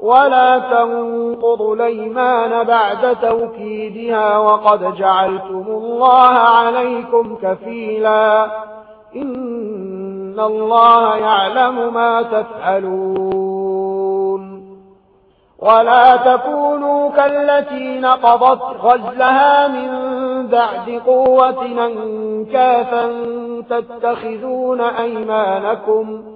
ولا تنقض ليمان بعد توكيدها وقد جعلتم الله عليكم كفيلا إن الله يعلم ما تفعلون ولا تكونوا كالتي نقضت غزلها من بعد قوة أنكافا تتخذون أيمانكم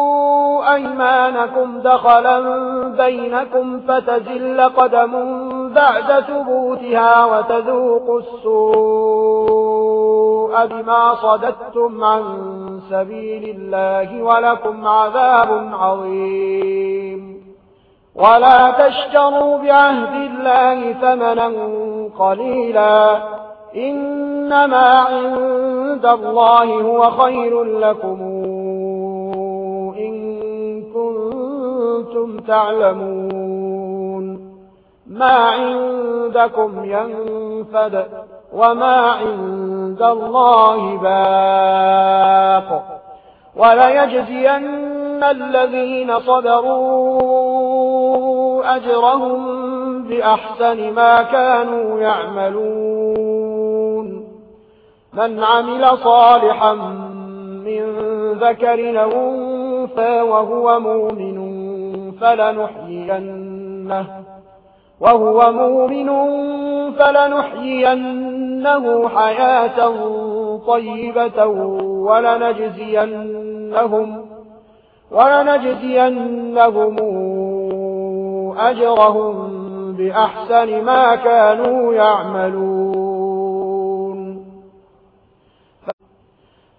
أَيْمَانَكُمْ دَخَلًا بَيْنَكُمْ فَتَزِلَّ قَدَمٌ بَعْدَ ثُبُوتِهَا وتذوق السُّوءَ بِمَا صَدَدتُّمْ عَن سَبِيلِ اللَّهِ وَلَكُمْ عَذَابٌ عَظِيمٌ وَلَا تَشْتَرُوا بِعَهْدِ اللَّهِ ثَمَنًا قَلِيلًا إِنَّمَا عِندَ اللَّهِ هُوَ خَيْرٌ لَّكُمْ كنتم تعلمون ما عندكم ينفد وما عند الله باق وليجزين الذين صبروا أجرهم بأحسن ما كانوا يعملون من عمل صالحا من ذكر لهم وهو مؤمن فلنحيينه. وهو مؤمن فلنحيينه حياة طيبة ولنجزينهم, ولنجزينهم أجرهم بأحسن ما كانوا يعملون.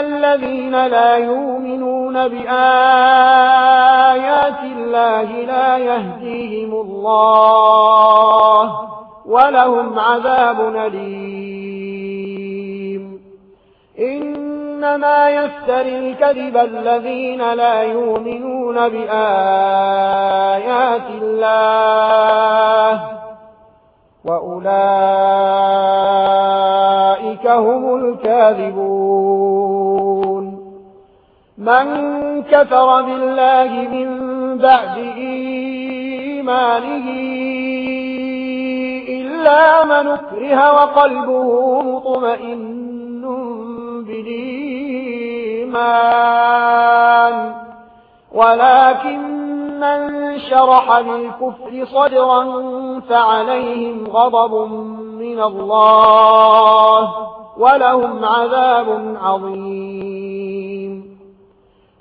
الذين لا يؤمنون بآيات الله لا يهديهم الله ولهم عذاب نليم إنما يفتري الكذب الذين لا يؤمنون بآيات الله وأولئك هم الكاذبون. من كفر بالله من بعد إيمانه إلا من اكره وقلبه مطمئن بالإيمان. ولكن من شرح بالكفر صدرا فعليهم غضب من الله ولهم عذاب عظيم.